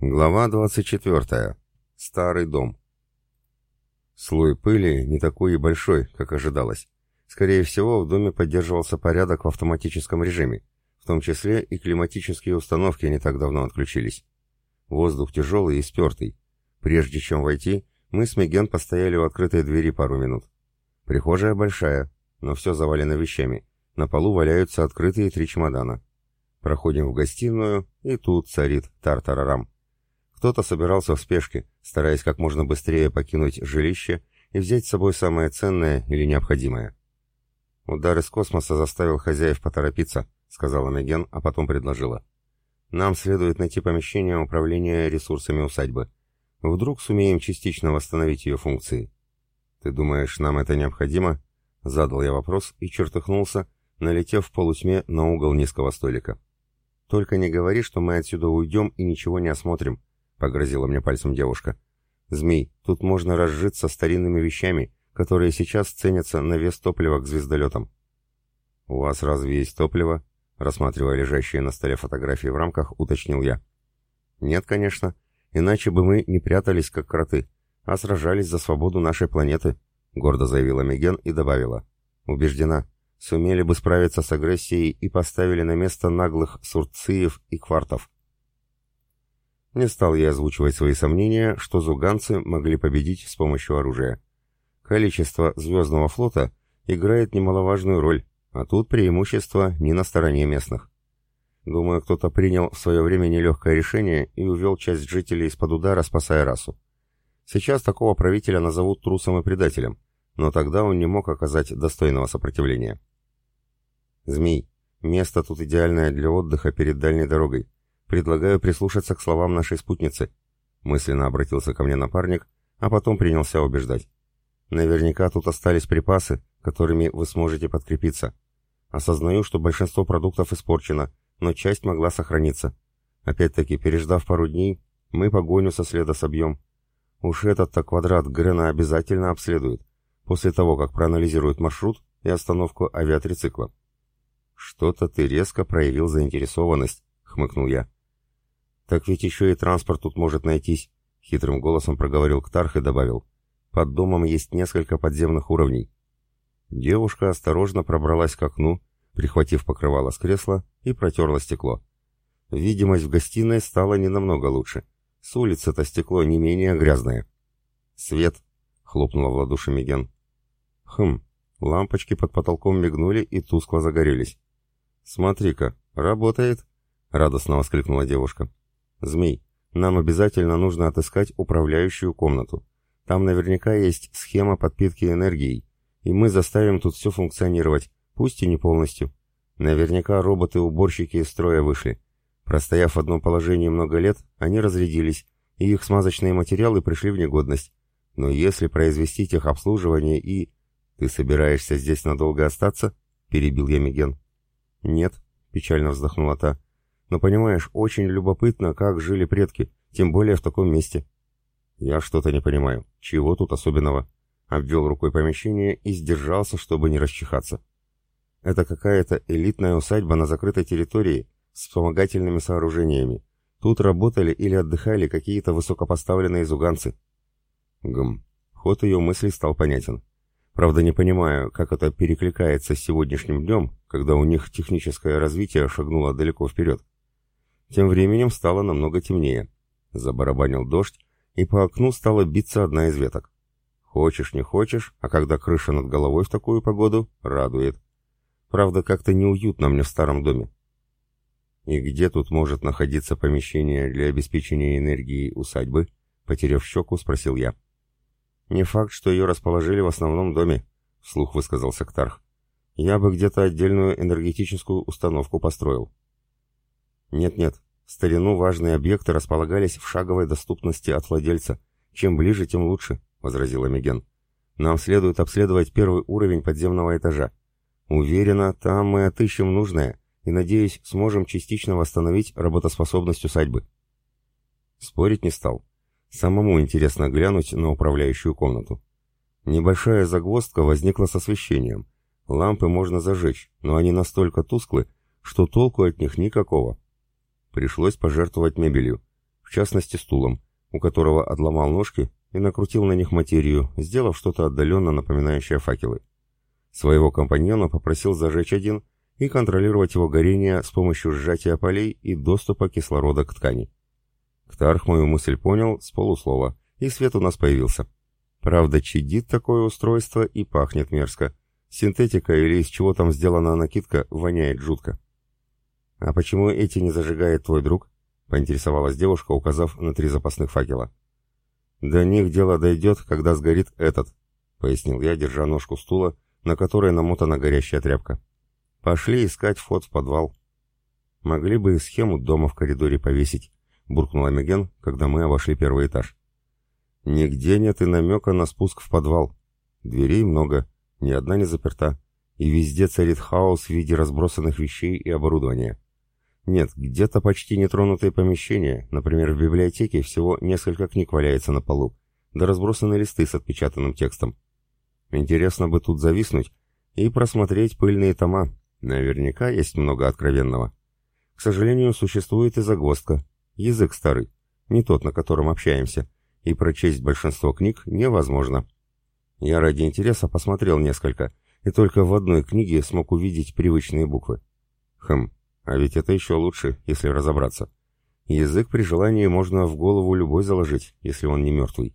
Глава 24. Старый дом. Слой пыли не такой и большой, как ожидалось. Скорее всего, в доме поддерживался порядок в автоматическом режиме, в том числе и климатические установки не так давно отключились. Воздух тяжелый и спертый. Прежде чем войти, мы с Меген постояли у открытой двери пару минут. Прихожая большая, но все завалено вещами. На полу валяются открытые три чемодана. Проходим в гостиную, и тут царит тартарарам. Кто-то собирался в спешке, стараясь как можно быстрее покинуть жилище и взять с собой самое ценное или необходимое. «Удар из космоса заставил хозяев поторопиться», — сказала Меген, а потом предложила. «Нам следует найти помещение управления ресурсами усадьбы. Вдруг сумеем частично восстановить ее функции». «Ты думаешь, нам это необходимо?» — задал я вопрос и чертыхнулся, налетев в полутьме на угол низкого столика. «Только не говори, что мы отсюда уйдем и ничего не осмотрим», — погрозила мне пальцем девушка. «Змей, тут можно разжиться старинными вещами, которые сейчас ценятся на вес топлива к звездолетам». «У вас разве есть топливо?» — рассматривая лежащие на столе фотографии в рамках, уточнил я. «Нет, конечно. Иначе бы мы не прятались, как кроты, а сражались за свободу нашей планеты», — гордо заявила Меген и добавила. «Убеждена, сумели бы справиться с агрессией и поставили на место наглых сурциев и квартов. Не стал я озвучивать свои сомнения, что зуганцы могли победить с помощью оружия. Количество звездного флота играет немаловажную роль, а тут преимущество не на стороне местных. Думаю, кто-то принял в свое время нелегкое решение и увел часть жителей из-под удара, спасая расу. Сейчас такого правителя назовут трусом и предателем, но тогда он не мог оказать достойного сопротивления. «Змей, место тут идеальное для отдыха перед дальней дорогой. Предлагаю прислушаться к словам нашей спутницы. Мысленно обратился ко мне напарник, а потом принялся убеждать. Наверняка тут остались припасы, которыми вы сможете подкрепиться. Осознаю, что большинство продуктов испорчено, но часть могла сохраниться. Опять-таки, переждав пару дней, мы погоню со следа собьем. Уж этот-то квадрат Грена обязательно обследует, после того, как проанализирует маршрут и остановку авиатрицикла. «Что-то ты резко проявил заинтересованность», — хмыкнул я. «Так ведь еще и транспорт тут может найтись», — хитрым голосом проговорил Ктарх и добавил. «Под домом есть несколько подземных уровней». Девушка осторожно пробралась к окну, прихватив покрывало с кресла, и протерла стекло. Видимость в гостиной стала не намного лучше. С улицы-то стекло не менее грязное. «Свет!» — хлопнула в ладоши Миген. «Хм!» Лампочки под потолком мигнули и тускло загорелись. «Смотри-ка, работает!» — радостно воскликнула девушка. «Змей, нам обязательно нужно отыскать управляющую комнату. Там наверняка есть схема подпитки энергией, и мы заставим тут все функционировать, пусть и не полностью. Наверняка роботы-уборщики из строя вышли. Простояв в одном положении много лет, они разрядились, и их смазочные материалы пришли в негодность. Но если произвести техобслуживание и... «Ты собираешься здесь надолго остаться?» — перебил я Миген. «Нет», — печально вздохнула та. Но понимаешь, очень любопытно, как жили предки, тем более в таком месте. Я что-то не понимаю. Чего тут особенного? Обвел рукой помещение и сдержался, чтобы не расчихаться. Это какая-то элитная усадьба на закрытой территории с вспомогательными сооружениями. Тут работали или отдыхали какие-то высокопоставленные зуганцы. Гм. Ход ее мыслей стал понятен. Правда, не понимаю, как это перекликается с сегодняшним днем, когда у них техническое развитие шагнуло далеко вперед. Тем временем стало намного темнее. Забарабанил дождь, и по окну стала биться одна из веток. Хочешь, не хочешь, а когда крыша над головой в такую погоду, радует. Правда, как-то неуютно мне в старом доме. И где тут может находиться помещение для обеспечения энергии усадьбы? Потеряв щеку, спросил я. Не факт, что ее расположили в основном доме, вслух высказался Ктарх. Я бы где-то отдельную энергетическую установку построил. Нет-нет, в старину важные объекты располагались в шаговой доступности от владельца. Чем ближе, тем лучше, возразила Меген. Нам следует обследовать первый уровень подземного этажа. Уверена, там мы отыщем нужное и, надеюсь, сможем частично восстановить работоспособность усадьбы. Спорить не стал. Самому интересно глянуть на управляющую комнату. Небольшая загвоздка возникла с освещением. Лампы можно зажечь, но они настолько тусклы, что толку от них никакого. Пришлось пожертвовать мебелью. В частности стулом, у которого отломал ножки и накрутил на них материю, сделав что-то отдаленно напоминающее факелы. Своего компаньона попросил зажечь один и контролировать его горение с помощью сжатия полей и доступа кислорода к ткани. Ктарх мою мысль понял с полуслова, и свет у нас появился. Правда, чадит такое устройство и пахнет мерзко. Синтетика или из чего там сделана накидка воняет жутко. «А почему эти не зажигает твой друг?» — поинтересовалась девушка, указав на три запасных факела. «До них дело дойдет, когда сгорит этот», — пояснил я, держа ножку стула, на которой намотана горящая тряпка. «Пошли искать вход в подвал». «Могли бы и схему дома в коридоре повесить», — буркнул Амиген, когда мы обошли первый этаж. «Нигде нет и намека на спуск в подвал. Дверей много, ни одна не заперта, и везде царит хаос в виде разбросанных вещей и оборудования. Нет, где-то почти нетронутые помещения, например, в библиотеке всего несколько книг валяется на полу, да разбросаны листы с отпечатанным текстом. Интересно бы тут зависнуть и просмотреть пыльные тома, наверняка есть много откровенного. К сожалению, существует и загвоздка, язык старый, не тот, на котором общаемся, и прочесть большинство книг невозможно. Я ради интереса посмотрел несколько, и только в одной книге смог увидеть привычные буквы. Хм, а ведь это еще лучше, если разобраться. Язык при желании можно в голову любой заложить, если он не мертвый.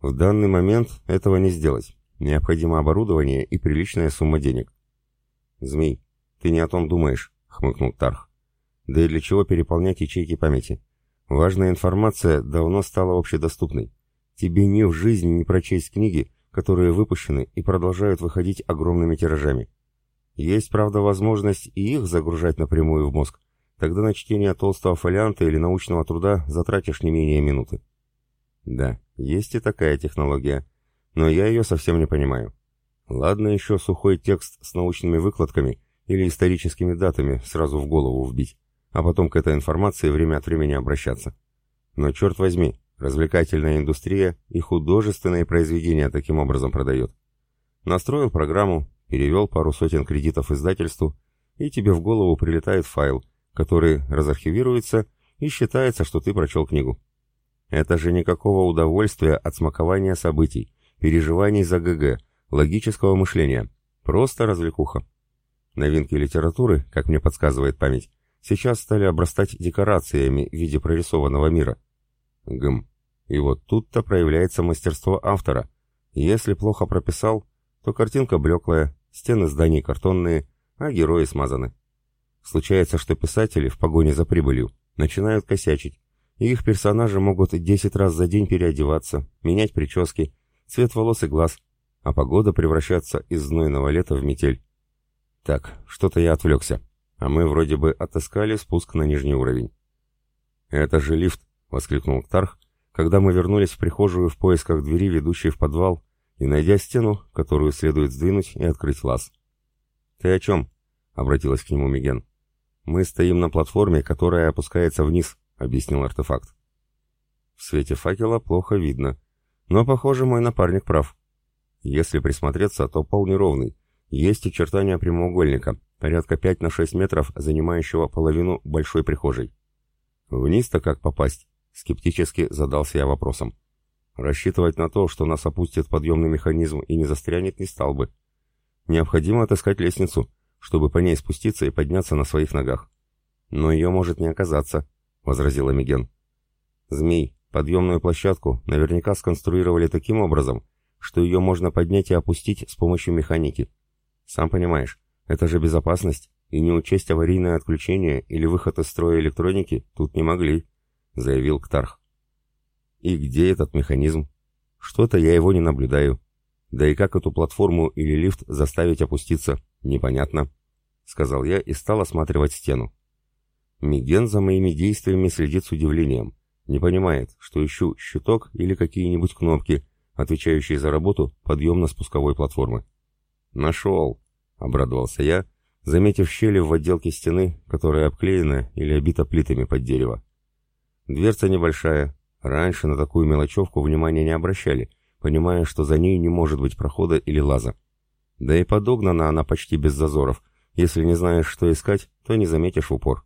В данный момент этого не сделать. Необходимо оборудование и приличная сумма денег. «Змей, ты не о том думаешь», — хмыкнул Тарх. «Да и для чего переполнять ячейки памяти? Важная информация давно стала общедоступной. Тебе ни в жизни не прочесть книги, которые выпущены и продолжают выходить огромными тиражами. Есть, правда, возможность и их загружать напрямую в мозг. Тогда на чтение толстого фолианта или научного труда затратишь не менее минуты. Да, есть и такая технология, но я ее совсем не понимаю. Ладно еще сухой текст с научными выкладками или историческими датами сразу в голову вбить, а потом к этой информации время от времени обращаться. Но черт возьми, развлекательная индустрия и художественные произведения таким образом продает. Настроил программу, перевел пару сотен кредитов издательству, и тебе в голову прилетает файл, который разархивируется и считается, что ты прочел книгу. Это же никакого удовольствия от смакования событий, переживаний за ГГ, логического мышления. Просто развлекуха. Новинки литературы, как мне подсказывает память, сейчас стали обрастать декорациями в виде прорисованного мира. Гм. И вот тут-то проявляется мастерство автора. Если плохо прописал, то картинка блеклая, стены зданий картонные, а герои смазаны. Случается, что писатели в погоне за прибылью начинают косячить, и их персонажи могут 10 раз за день переодеваться, менять прически, цвет волос и глаз, а погода превращаться из знойного лета в метель. Так, что-то я отвлекся, а мы вроде бы отыскали спуск на нижний уровень. «Это же лифт!» — воскликнул Ктарх, когда мы вернулись в прихожую в поисках двери, ведущей в подвал, и найдя стену, которую следует сдвинуть и открыть лаз. «Ты о чем?» — обратилась к нему Миген. «Мы стоим на платформе, которая опускается вниз», — объяснил артефакт. В свете факела плохо видно, но, похоже, мой напарник прав. Если присмотреться, то пол неровный. Есть очертания прямоугольника, порядка 5 на 6 метров, занимающего половину большой прихожей. Вниз-то как попасть? Скептически задался я вопросом. Рассчитывать на то, что нас опустит подъемный механизм и не застрянет, не стал бы. Необходимо отыскать лестницу, чтобы по ней спуститься и подняться на своих ногах. Но ее может не оказаться, — возразил Миген. Змей, подъемную площадку наверняка сконструировали таким образом, что ее можно поднять и опустить с помощью механики. Сам понимаешь, это же безопасность, и не учесть аварийное отключение или выход из строя электроники тут не могли, — заявил Ктарх. И где этот механизм? Что-то я его не наблюдаю. Да и как эту платформу или лифт заставить опуститься, непонятно. Сказал я и стал осматривать стену. Миген за моими действиями следит с удивлением. Не понимает, что ищу щиток или какие-нибудь кнопки, отвечающие за работу подъемно-спусковой платформы. «Нашел!» — обрадовался я, заметив щели в отделке стены, которая обклеена или обита плитами под дерево. Дверца небольшая, Раньше на такую мелочевку внимания не обращали, понимая, что за ней не может быть прохода или лаза. Да и подогнана она почти без зазоров. Если не знаешь, что искать, то не заметишь упор.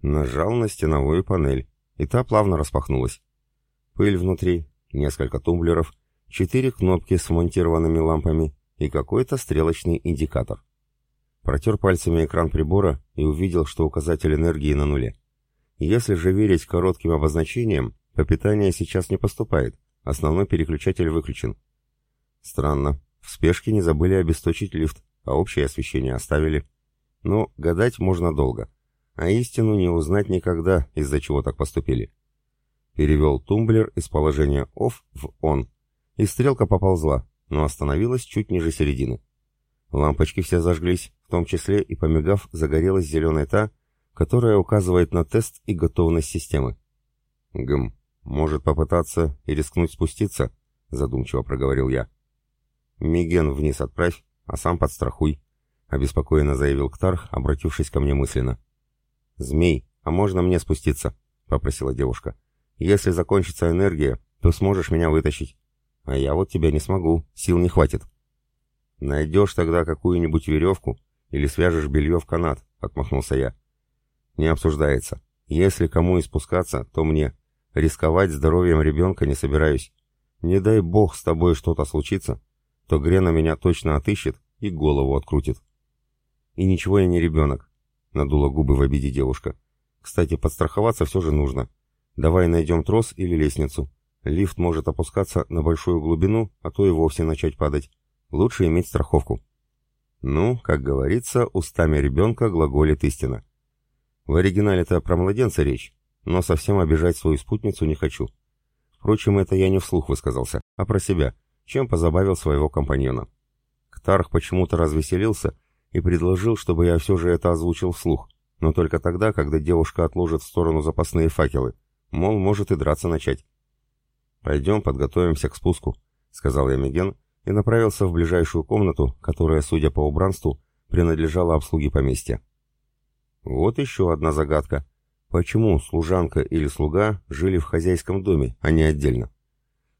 Нажал на стеновую панель. и та плавно распахнулась. Пыль внутри, несколько тумблеров, четыре кнопки с монтированными лампами и какой-то стрелочный индикатор. Протер пальцами экран прибора и увидел, что указатель энергии на нуле. Если же верить коротким обозначениям, то питание сейчас не поступает, основной переключатель выключен. Странно, в спешке не забыли обесточить лифт, а общее освещение оставили. Но гадать можно долго, а истину не узнать никогда, из-за чего так поступили. Перевел тумблер из положения OFF в ON, и стрелка поползла, но остановилась чуть ниже середины. Лампочки все зажглись, в том числе и помигав загорелась зеленая та, которая указывает на тест и готовность системы. «Гм, может попытаться и рискнуть спуститься?» — задумчиво проговорил я. «Миген вниз отправь, а сам подстрахуй», — обеспокоенно заявил Ктарх, обратившись ко мне мысленно. «Змей, а можно мне спуститься?» — попросила девушка. «Если закончится энергия, то сможешь меня вытащить. А я вот тебя не смогу, сил не хватит». «Найдешь тогда какую-нибудь веревку или свяжешь белье в канат», — отмахнулся я. «Не обсуждается. Если кому и спускаться, то мне. Рисковать здоровьем ребенка не собираюсь. Не дай бог с тобой что-то случится, то Грена меня точно отыщет и голову открутит». «И ничего я не ребенок», — надула губы в обиде девушка. «Кстати, подстраховаться все же нужно. Давай найдем трос или лестницу. Лифт может опускаться на большую глубину, а то и вовсе начать падать. Лучше иметь страховку. Ну, как говорится, устами ребенка глаголит истина. В оригинале-то про младенца речь, но совсем обижать свою спутницу не хочу. Впрочем, это я не вслух высказался, а про себя, чем позабавил своего компаньона. Ктарх почему-то развеселился и предложил, чтобы я все же это озвучил вслух, но только тогда, когда девушка отложит в сторону запасные факелы, мол, может и драться начать. «Пойдем подготовимся к спуску», — сказал я Меген, и направился в ближайшую комнату, которая, судя по убранству, принадлежала обслуге поместья. Вот еще одна загадка. Почему служанка или слуга жили в хозяйском доме, а не отдельно?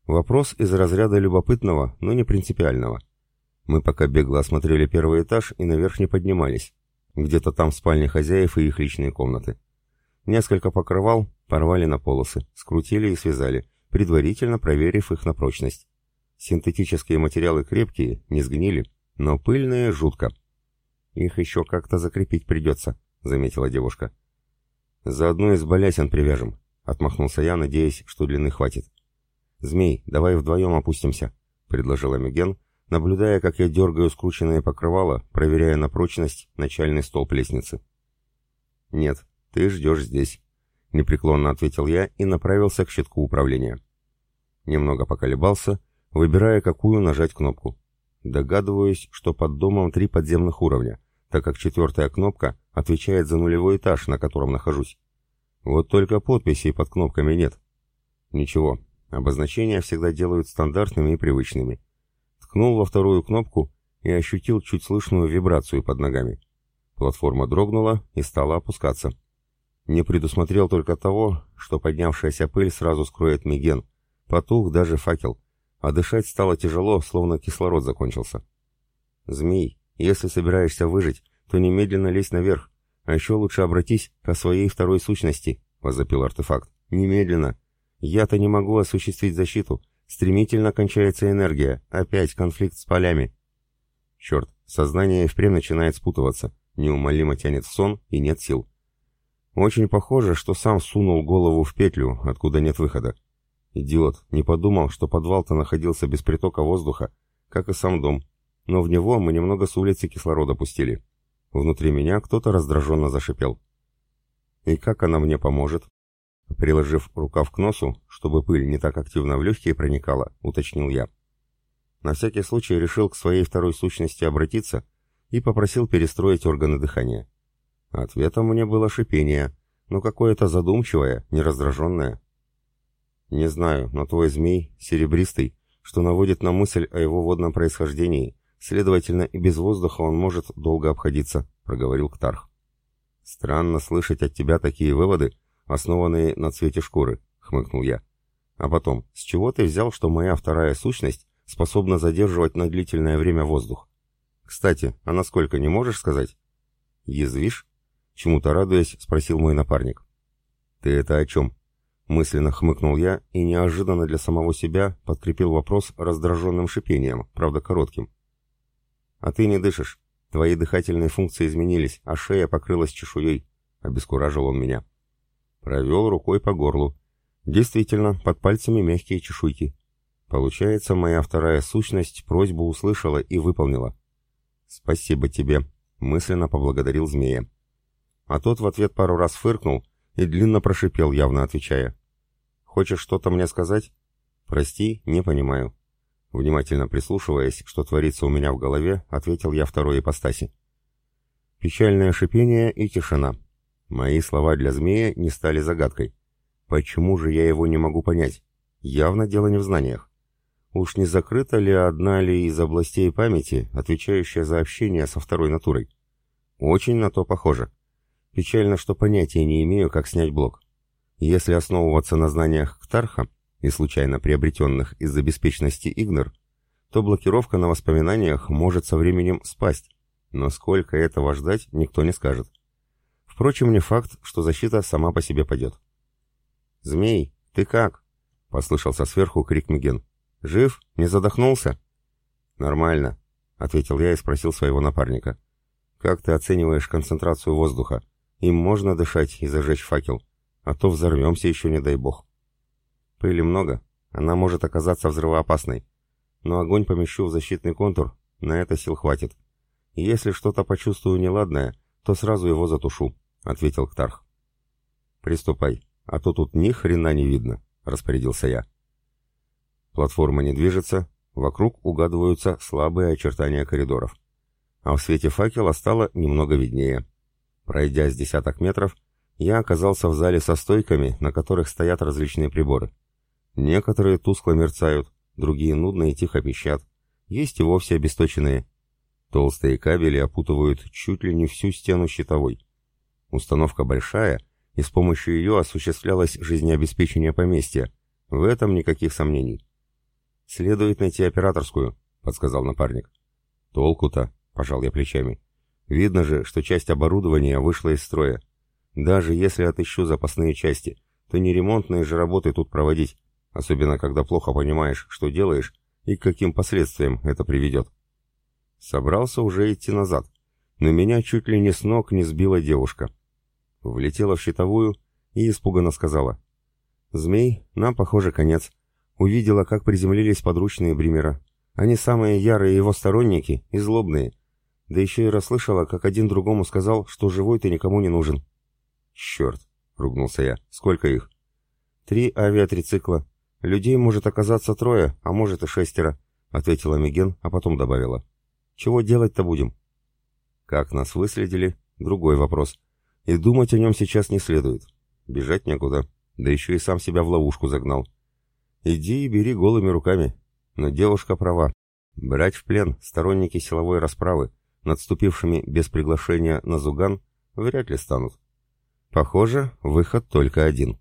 Вопрос из разряда любопытного, но не принципиального. Мы пока бегло осмотрели первый этаж и наверх не поднимались. Где-то там спальни хозяев и их личные комнаты. Несколько покрывал порвали на полосы, скрутили и связали, предварительно проверив их на прочность. Синтетические материалы крепкие, не сгнили, но пыльные жутко. Их еще как-то закрепить придется, заметила девушка. Заодно и с балясин привяжем, отмахнулся я, надеясь, что длины хватит. Змей, давай вдвоем опустимся, предложила Мюген, наблюдая, как я дергаю скрученное покрывало, проверяя на прочность начальный столб лестницы. «Нет, ты ждешь здесь», — непреклонно ответил я и направился к щитку управления. Немного поколебался выбирая, какую нажать кнопку. Догадываюсь, что под домом три подземных уровня, так как четвертая кнопка отвечает за нулевой этаж, на котором нахожусь. Вот только подписей под кнопками нет. Ничего, обозначения всегда делают стандартными и привычными. Ткнул во вторую кнопку и ощутил чуть слышную вибрацию под ногами. Платформа дрогнула и стала опускаться. Не предусмотрел только того, что поднявшаяся пыль сразу скроет миген. Потух даже факел а дышать стало тяжело, словно кислород закончился. «Змей, если собираешься выжить, то немедленно лезь наверх, а еще лучше обратись ко своей второй сущности», — возопил артефакт. «Немедленно. Я-то не могу осуществить защиту. Стремительно кончается энергия. Опять конфликт с полями». Черт, сознание впрямь начинает спутываться. Неумолимо тянет в сон и нет сил. Очень похоже, что сам сунул голову в петлю, откуда нет выхода. Идиот, не подумал, что подвал-то находился без притока воздуха, как и сам дом. Но в него мы немного с улицы кислорода пустили. Внутри меня кто-то раздраженно зашипел. «И как она мне поможет?» Приложив рукав к носу, чтобы пыль не так активно в легкие проникала, уточнил я. На всякий случай решил к своей второй сущности обратиться и попросил перестроить органы дыхания. Ответом мне было шипение, но какое-то задумчивое, нераздраженное. Не знаю, но твой змей серебристый, что наводит на мысль о его водном происхождении. Следовательно, и без воздуха он может долго обходиться, проговорил Ктарх. Странно слышать от тебя такие выводы, основанные на цвете шкуры, хмыкнул я. А потом, с чего ты взял, что моя вторая сущность способна задерживать на длительное время воздух? Кстати, а насколько не можешь сказать? Язвишь? Чему-то радуясь, спросил мой напарник. Ты это о чем? Мысленно хмыкнул я и неожиданно для самого себя подкрепил вопрос раздраженным шипением, правда коротким. «А ты не дышишь. Твои дыхательные функции изменились, а шея покрылась чешуей», — обескуражил он меня. Провел рукой по горлу. Действительно, под пальцами мягкие чешуйки. Получается, моя вторая сущность просьбу услышала и выполнила. «Спасибо тебе», — мысленно поблагодарил змея. А тот в ответ пару раз фыркнул и длинно прошипел, явно отвечая. «Хочешь что-то мне сказать?» «Прости, не понимаю». Внимательно прислушиваясь, что творится у меня в голове, ответил я второй ипостаси. Печальное шипение и тишина. Мои слова для змея не стали загадкой. Почему же я его не могу понять? Явно дело не в знаниях. Уж не закрыта ли одна ли из областей памяти, отвечающая за общение со второй натурой? Очень на то похоже. Печально, что понятия не имею, как снять блок. Если основываться на знаниях Ктарха и случайно приобретенных из-за беспечности Игнор, то блокировка на воспоминаниях может со временем спасть, но сколько этого ждать, никто не скажет. Впрочем, не факт, что защита сама по себе пойдет. «Змей, ты как?» — послышался сверху крик Миген. «Жив? Не задохнулся?» «Нормально», — ответил я и спросил своего напарника. «Как ты оцениваешь концентрацию воздуха? Им можно дышать и зажечь факел, а то взорвемся еще, не дай бог. Пыли много, она может оказаться взрывоопасной, но огонь помещу в защитный контур, на это сил хватит. Если что-то почувствую неладное, то сразу его затушу», — ответил Ктарх. «Приступай, а то тут ни хрена не видно», — распорядился я. Платформа не движется, вокруг угадываются слабые очертания коридоров. А в свете факела стало немного виднее. Пройдя с десяток метров, я оказался в зале со стойками, на которых стоят различные приборы. Некоторые тускло мерцают, другие нудно и тихо пищат. Есть и вовсе обесточенные. Толстые кабели опутывают чуть ли не всю стену щитовой. Установка большая, и с помощью ее осуществлялось жизнеобеспечение поместья. В этом никаких сомнений. «Следует найти операторскую», — подсказал напарник. «Толку-то», — пожал я плечами. Видно же, что часть оборудования вышла из строя. Даже если отыщу запасные части, то не ремонтные же работы тут проводить, особенно когда плохо понимаешь, что делаешь и к каким последствиям это приведет. Собрался уже идти назад, но меня чуть ли не с ног не сбила девушка. Влетела в щитовую и испуганно сказала. «Змей, нам, похоже, конец. Увидела, как приземлились подручные Бримера. Они самые ярые его сторонники и злобные. Да еще и расслышала, как один другому сказал, что живой ты никому не нужен. «Черт!» — ругнулся я. «Сколько их?» «Три авиатрицикла. Людей может оказаться трое, а может и шестеро», — ответила Миген, а потом добавила. «Чего делать-то будем?» Как нас выследили — другой вопрос. И думать о нем сейчас не следует. Бежать некуда, да еще и сам себя в ловушку загнал. Иди и бери голыми руками. Но девушка права. Брать в плен сторонники силовой расправы — надступившими без приглашения на Зуган, вряд ли станут. Похоже, выход только один.